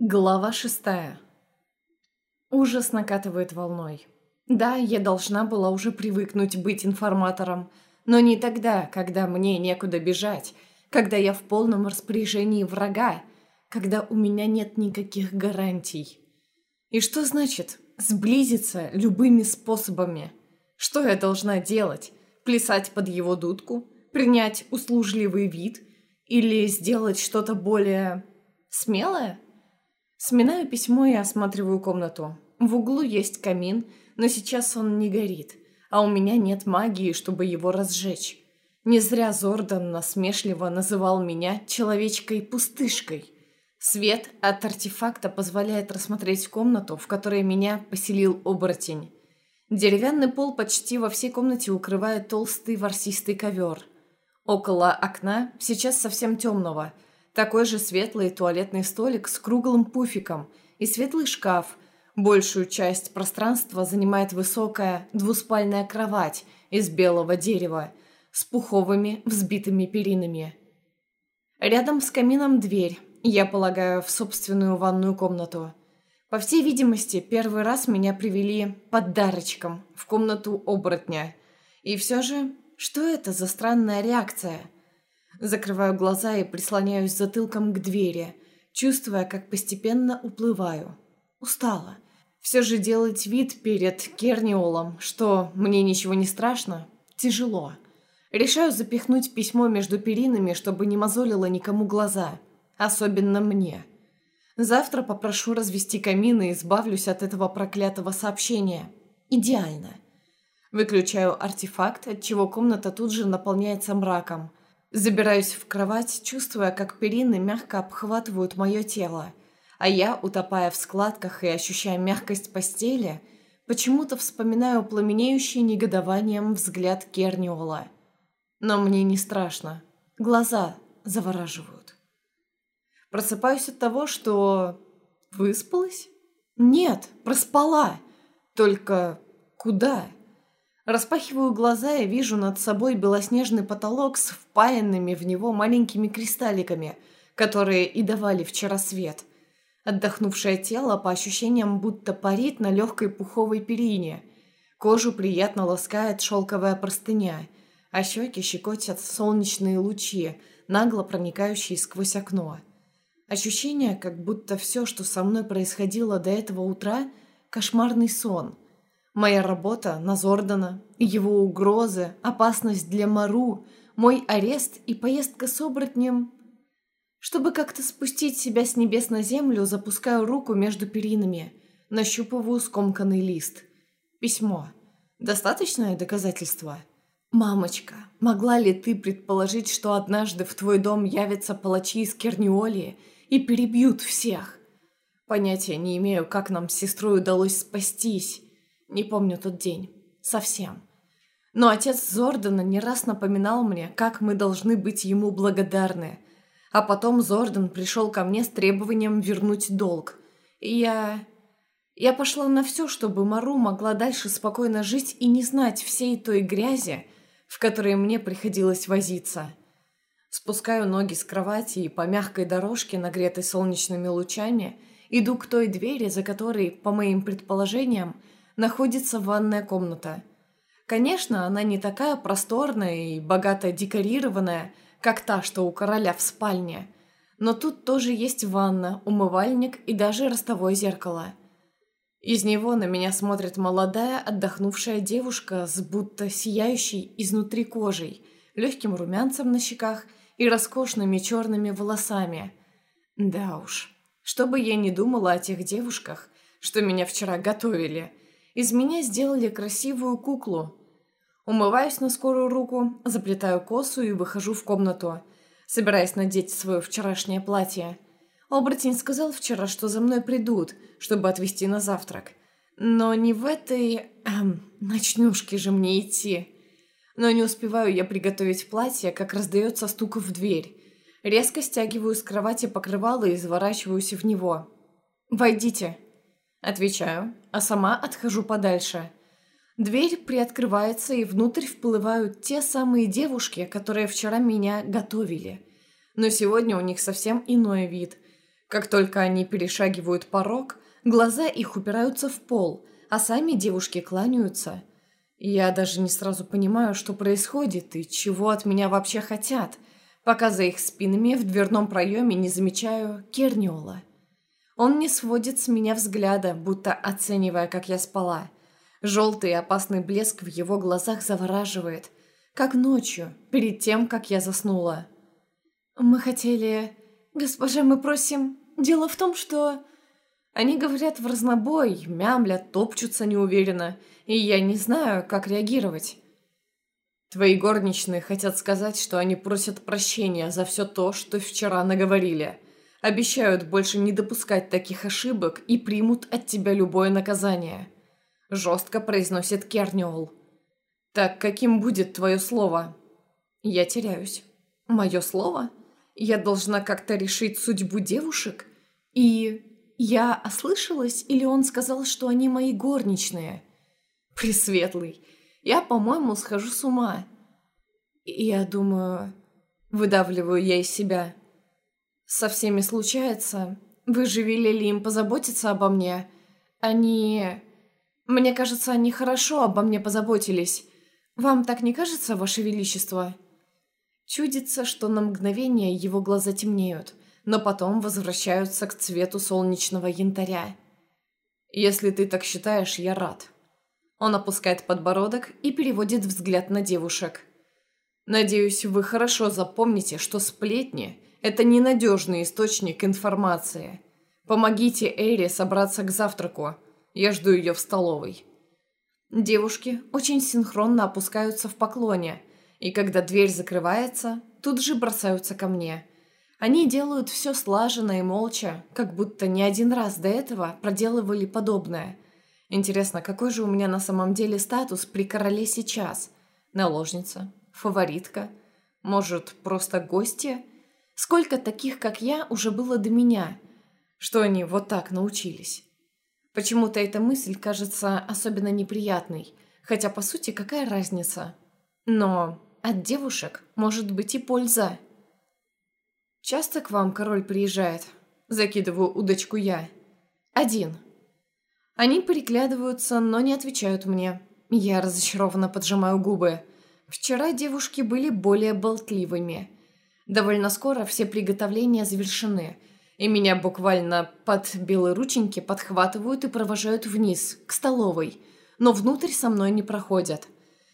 Глава шестая. Ужас накатывает волной. Да, я должна была уже привыкнуть быть информатором, но не тогда, когда мне некуда бежать, когда я в полном распоряжении врага, когда у меня нет никаких гарантий. И что значит сблизиться любыми способами? Что я должна делать? Плясать под его дудку? Принять услужливый вид? Или сделать что-то более смелое? Сминаю письмо и осматриваю комнату. В углу есть камин, но сейчас он не горит, а у меня нет магии, чтобы его разжечь. Не зря Зордан насмешливо называл меня человечкой-пустышкой. Свет от артефакта позволяет рассмотреть комнату, в которой меня поселил оборотень. Деревянный пол почти во всей комнате укрывает толстый ворсистый ковер. Около окна, сейчас совсем темного – такой же светлый туалетный столик с круглым пуфиком и светлый шкаф. Большую часть пространства занимает высокая двуспальная кровать из белого дерева с пуховыми взбитыми перинами. Рядом с камином дверь, я полагаю, в собственную ванную комнату. По всей видимости, первый раз меня привели подарочком в комнату оборотня. И все же, что это за странная реакция – Закрываю глаза и прислоняюсь затылком к двери, чувствуя, как постепенно уплываю. Устала. Все же делать вид перед Керниолом, что мне ничего не страшно, тяжело. Решаю запихнуть письмо между перинами, чтобы не мозолило никому глаза. Особенно мне. Завтра попрошу развести камин и избавлюсь от этого проклятого сообщения. Идеально. Выключаю артефакт, отчего комната тут же наполняется мраком – Забираюсь в кровать, чувствуя, как перины мягко обхватывают мое тело, а я, утопая в складках и ощущая мягкость постели, почему-то вспоминаю пламенеющий негодованием взгляд Керниола. Но мне не страшно. Глаза завораживают. Просыпаюсь от того, что... Выспалась? Нет, проспала. Только куда? Распахиваю глаза и вижу над собой белоснежный потолок с впаянными в него маленькими кристалликами, которые и давали вчера свет. Отдохнувшее тело по ощущениям будто парит на легкой пуховой перине. Кожу приятно ласкает шелковая простыня, а щеки щекотят солнечные лучи, нагло проникающие сквозь окно. Ощущение, как будто все, что со мной происходило до этого утра, кошмарный сон – Моя работа на Зордана, его угрозы, опасность для Мару, мой арест и поездка с оборотнем. Чтобы как-то спустить себя с небес на землю, запускаю руку между перинами, нащупываю скомканный лист. Письмо. Достаточное доказательство? «Мамочка, могла ли ты предположить, что однажды в твой дом явятся палачи из Керниолии и перебьют всех? Понятия не имею, как нам с сестрой удалось спастись». Не помню тот день. Совсем. Но отец Зордана не раз напоминал мне, как мы должны быть ему благодарны. А потом Зордан пришел ко мне с требованием вернуть долг. И я... Я пошла на все, чтобы Мару могла дальше спокойно жить и не знать всей той грязи, в которой мне приходилось возиться. Спускаю ноги с кровати и по мягкой дорожке, нагретой солнечными лучами, иду к той двери, за которой, по моим предположениям, находится ванная комната. Конечно, она не такая просторная и богато декорированная, как та, что у короля в спальне. Но тут тоже есть ванна, умывальник и даже ростовое зеркало. Из него на меня смотрит молодая, отдохнувшая девушка с будто сияющей изнутри кожей, легким румянцем на щеках и роскошными черными волосами. Да уж, что бы я ни думала о тех девушках, что меня вчера готовили – из меня сделали красивую куклу. Умываюсь на скорую руку, заплетаю косу и выхожу в комнату, собираясь надеть свое вчерашнее платье. Оборотень сказал вчера, что за мной придут, чтобы отвезти на завтрак. Но не в этой... Эм, ночнушке же мне идти. Но не успеваю я приготовить платье, как раздается стук в дверь. Резко стягиваю с кровати покрывало и заворачиваюсь в него. «Войдите», Отвечаю, а сама отхожу подальше. Дверь приоткрывается, и внутрь вплывают те самые девушки, которые вчера меня готовили. Но сегодня у них совсем иной вид. Как только они перешагивают порог, глаза их упираются в пол, а сами девушки кланяются. Я даже не сразу понимаю, что происходит и чего от меня вообще хотят, пока за их спинами в дверном проеме не замечаю Керниола. Он не сводит с меня взгляда, будто оценивая, как я спала. Желтый опасный блеск в его глазах завораживает, как ночью, перед тем, как я заснула. «Мы хотели...» «Госпожа, мы просим...» «Дело в том, что...» Они говорят в разнобой, мямлят, топчутся неуверенно, и я не знаю, как реагировать. Твои горничные хотят сказать, что они просят прощения за все то, что вчера наговорили. Обещают больше не допускать таких ошибок и примут от тебя любое наказание. Жестко произносит Керниол. Так каким будет твое слово? Я теряюсь. Мое слово? Я должна как-то решить судьбу девушек? И я ослышалась, или он сказал, что они мои горничные? Пресветлый, я, по-моему, схожу с ума. Я думаю... Выдавливаю я из себя. Со всеми случается. Вы же велели им позаботиться обо мне. Они... Мне кажется, они хорошо обо мне позаботились. Вам так не кажется, Ваше Величество?» Чудится, что на мгновение его глаза темнеют, но потом возвращаются к цвету солнечного янтаря. «Если ты так считаешь, я рад». Он опускает подбородок и переводит взгляд на девушек. «Надеюсь, вы хорошо запомните, что сплетни – это ненадежный источник информации. Помогите Эйре собраться к завтраку. Я жду ее в столовой». Девушки очень синхронно опускаются в поклоне – и когда дверь закрывается, тут же бросаются ко мне. Они делают все слаженно и молча, как будто не один раз до этого проделывали подобное. Интересно, какой же у меня на самом деле статус при короле сейчас? Наложница? Фаворитка? Может, просто гостья? Сколько таких, как я, уже было до меня? Что они вот так научились? Почему-то эта мысль кажется особенно неприятной, хотя, по сути, какая разница? Но от девушек может быть и польза. Часто к вам король приезжает? Закидываю удочку я. Один. Они переглядываются, но не отвечают мне. Я разочарованно поджимаю губы. Вчера девушки были более болтливыми. Довольно скоро все приготовления завершены, и меня буквально под белые рученьки подхватывают и провожают вниз, к столовой, но внутрь со мной не проходят.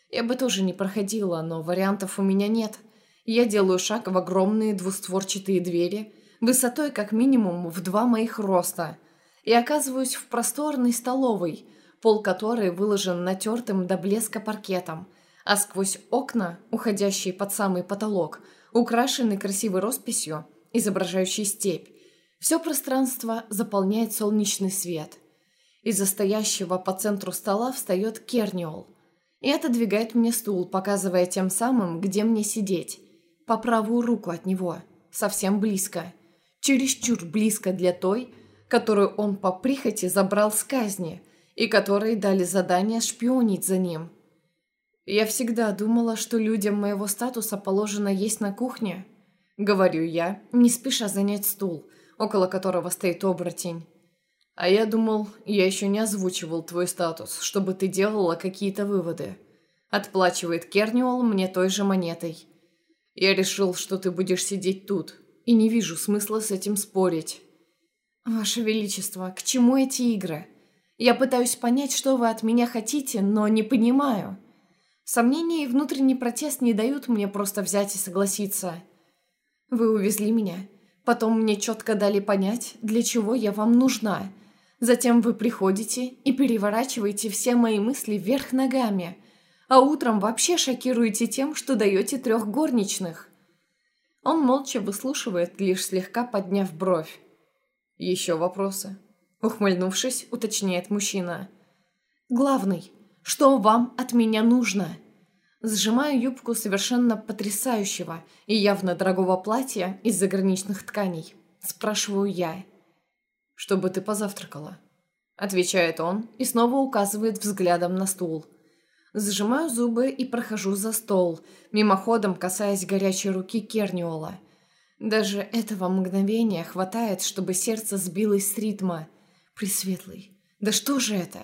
Я бы тоже не проходила, но вариантов у меня нет. Я делаю шаг в огромные двустворчатые двери, высотой как минимум в два моих роста, и оказываюсь в просторной столовой, пол которой выложен натертым до блеска паркетом, а сквозь окна, уходящие под самый потолок, украшены красивой росписью, изображающей степь. Все пространство заполняет солнечный свет. Из-за стоящего по центру стола встает Керниол – и отодвигает мне стул, показывая тем самым, где мне сидеть. По правую руку от него, совсем близко. Чересчур близко для той, которую он по прихоти забрал с казни, и которой дали задание шпионить за ним. «Я всегда думала, что людям моего статуса положено есть на кухне», — говорю я, не спеша занять стул, около которого стоит оборотень. А я думал, я еще не озвучивал твой статус, чтобы ты делала какие-то выводы. Отплачивает Керниол мне той же монетой. Я решил, что ты будешь сидеть тут, и не вижу смысла с этим спорить. Ваше Величество, к чему эти игры? Я пытаюсь понять, что вы от меня хотите, но не понимаю. Сомнения и внутренний протест не дают мне просто взять и согласиться. Вы увезли меня. Потом мне четко дали понять, для чего я вам нужна – Затем вы приходите и переворачиваете все мои мысли вверх ногами, а утром вообще шокируете тем, что даете трех горничных. Он молча выслушивает, лишь слегка подняв бровь. «Еще вопросы?» Ухмыльнувшись, уточняет мужчина. «Главный, что вам от меня нужно?» Сжимаю юбку совершенно потрясающего и явно дорогого платья из заграничных тканей. Спрашиваю я чтобы ты позавтракала», — отвечает он и снова указывает взглядом на стул. Сжимаю зубы и прохожу за стол, мимоходом касаясь горячей руки Керниола. Даже этого мгновения хватает, чтобы сердце сбилось с ритма. Пресветлый. Да что же это?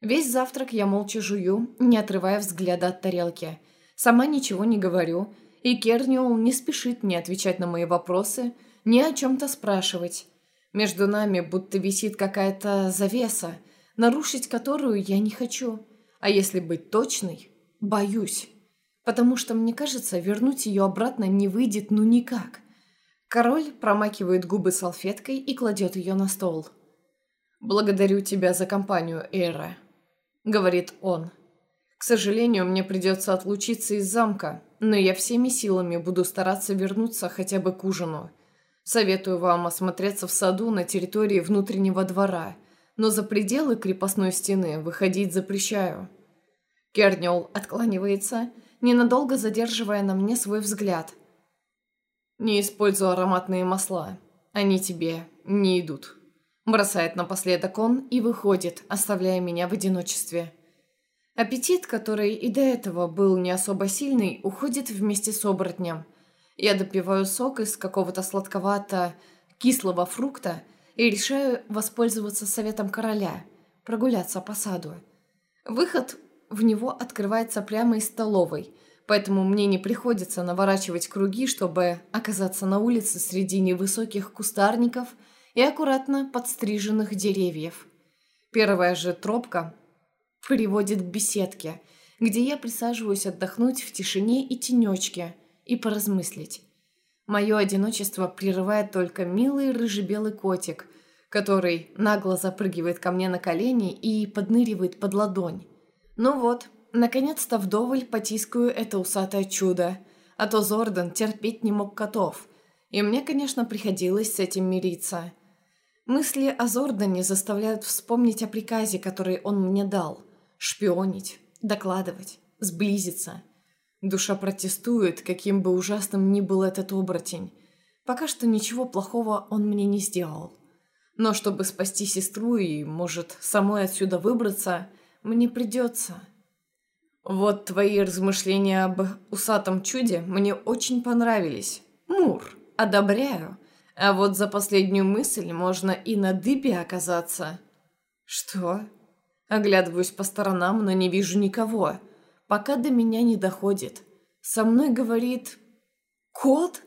Весь завтрак я молча жую, не отрывая взгляда от тарелки. Сама ничего не говорю, и Керниол не спешит ни отвечать на мои вопросы, ни о чем-то спрашивать. Между нами будто висит какая-то завеса, нарушить которую я не хочу. А если быть точной, боюсь. Потому что, мне кажется, вернуть ее обратно не выйдет ну никак. Король промакивает губы салфеткой и кладет ее на стол. «Благодарю тебя за компанию, Эра», — говорит он. «К сожалению, мне придется отлучиться из замка, но я всеми силами буду стараться вернуться хотя бы к ужину. Советую вам осмотреться в саду на территории внутреннего двора, но за пределы крепостной стены выходить запрещаю». Кернел откланивается, ненадолго задерживая на мне свой взгляд. «Не используй ароматные масла, они тебе не идут». Бросает напоследок он и выходит, оставляя меня в одиночестве. Аппетит, который и до этого был не особо сильный, уходит вместе с оборотнем. Я допиваю сок из какого-то сладковато-кислого фрукта и решаю воспользоваться советом короля – прогуляться по саду. Выход в него открывается прямо из столовой, поэтому мне не приходится наворачивать круги, чтобы оказаться на улице среди невысоких кустарников – и аккуратно подстриженных деревьев. Первая же тропка приводит к беседке, где я присаживаюсь отдохнуть в тишине и тенечке и поразмыслить. Мое одиночество прерывает только милый рыжебелый котик, который нагло запрыгивает ко мне на колени и подныривает под ладонь. Ну вот, наконец-то вдоволь потискаю это усатое чудо, а то Зордан терпеть не мог котов, и мне, конечно, приходилось с этим мириться. Мысли о Зордане заставляют вспомнить о приказе, который он мне дал. Шпионить, докладывать, сблизиться. Душа протестует, каким бы ужасным ни был этот оборотень. Пока что ничего плохого он мне не сделал. Но чтобы спасти сестру и, может, самой отсюда выбраться, мне придется. Вот твои размышления об усатом чуде мне очень понравились. Мур, одобряю. А вот за последнюю мысль можно и на дыбе оказаться. Что? Оглядываюсь по сторонам, но не вижу никого. Пока до меня не доходит. Со мной говорит... Кот?